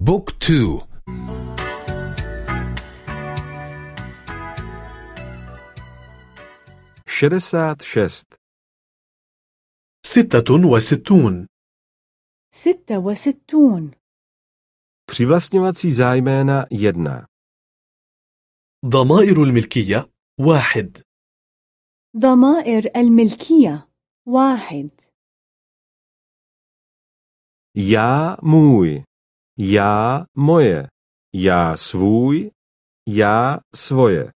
بوك تو. شدسات شست. ستة وستون. ستة وستون. Přivlastňovací zájména jedna. ضمائر الملكية واحد. ضمائر الملكية واحد. Já můj. Já moje. Já svůj. Já svoje.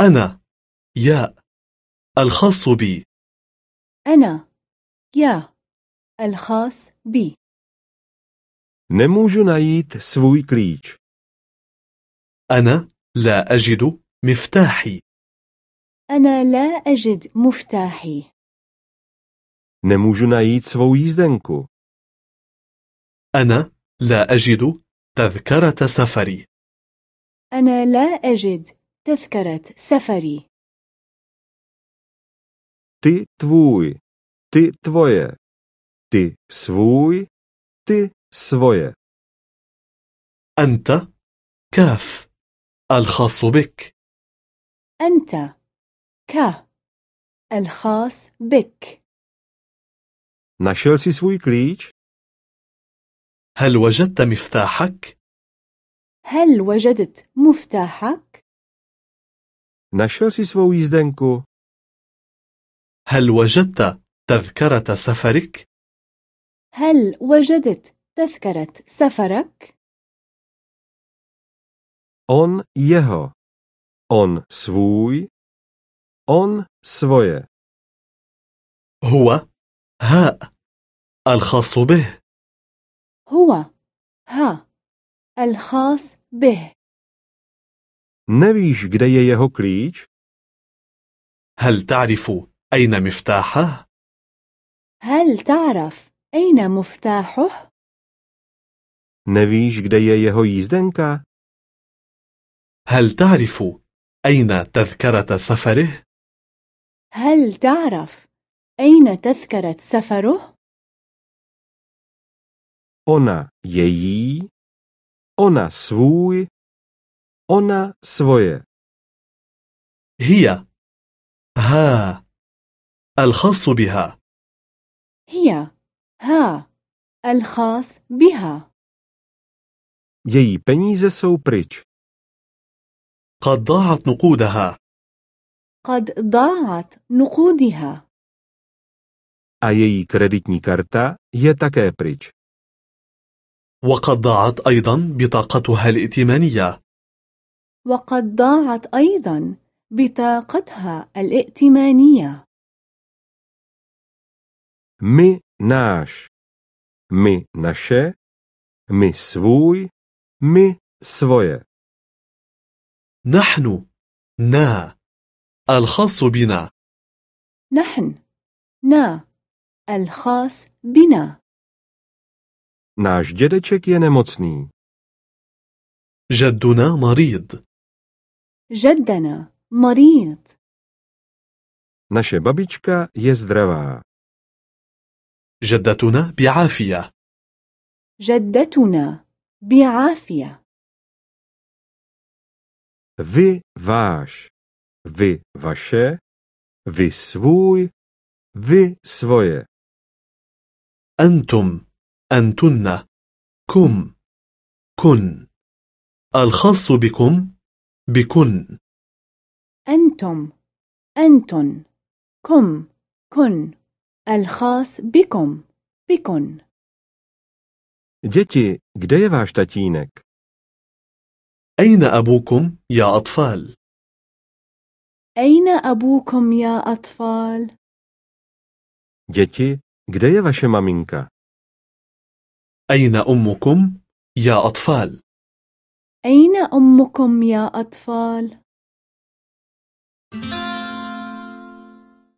أنا يا الخاص بي أنا يا الخاص بي Nemůžu najít svůj klíč. أنا لا أجد مفتاحي أنا لا أجد مفتاحي Nemůžu najít svou jízdenku. أنا لا أجد تذكرة سفري أنا لا أجد تذكرة سفري Ty tvůj. Ty tvoje. Ty svůj. Ty svoje. أنت كاف ألخاص بك أنت ك ألخاص بك Našel jsi svůj klíč? هل وجدت مفتاحك؟ هل وجدت مفتاحك؟ Našel jsi svou jízdenku? هل وجدت تذكرة سفرك؟ هل وجدت تذكرة سفرك؟ On jeho. On svůj. On svoje. هو هاء الخاص به هو ها الخاص به Nevíš, kde je jeho klíč? هل تعرف أين مفتاحه؟ هل تعرف أين مفتاحه؟ Nevíš, kde je jeho jízdenka? هل تعرف أين تذكرة سفره؟ هل تعرف أين تذكرة سفره؟ Ona její. Ona svůj. Ona svoje. هي ها الخاص بها هي ها الخاص بها Její peníze jsou pryč. قد ضاعت نقودها قد ضاعت نقودها A její kreditní karta je také pryč. وقد ضاعت أيضا بطاقتها الائتمانية وقد ضاعت أيضا بطاقتها الائتمانية My náš. My naše. My svůj. My svoje. نحن نا الخاص بنا نحن نا الخاص بنا Náš dědeček je nemocný. جدنا مريض جدنا مريض Naše babička je zdravá. جدتنا بعافية جدتنا بعافية Vy váš. Vy vaše. Vy svůj. Vy svoje. أنتم أنتن. كم. كن. الخاص بكم. بكن. أنتم. أنتن. كم. كن. الخاص بكم. بكن. Děti, kde je tatínek? أين أبوكم يا أطفال؟ أين أبوكم يا أطفال؟ Děti, kde je maminka? أين أمكم يا أطفال؟ أين أمكم يا أطفال؟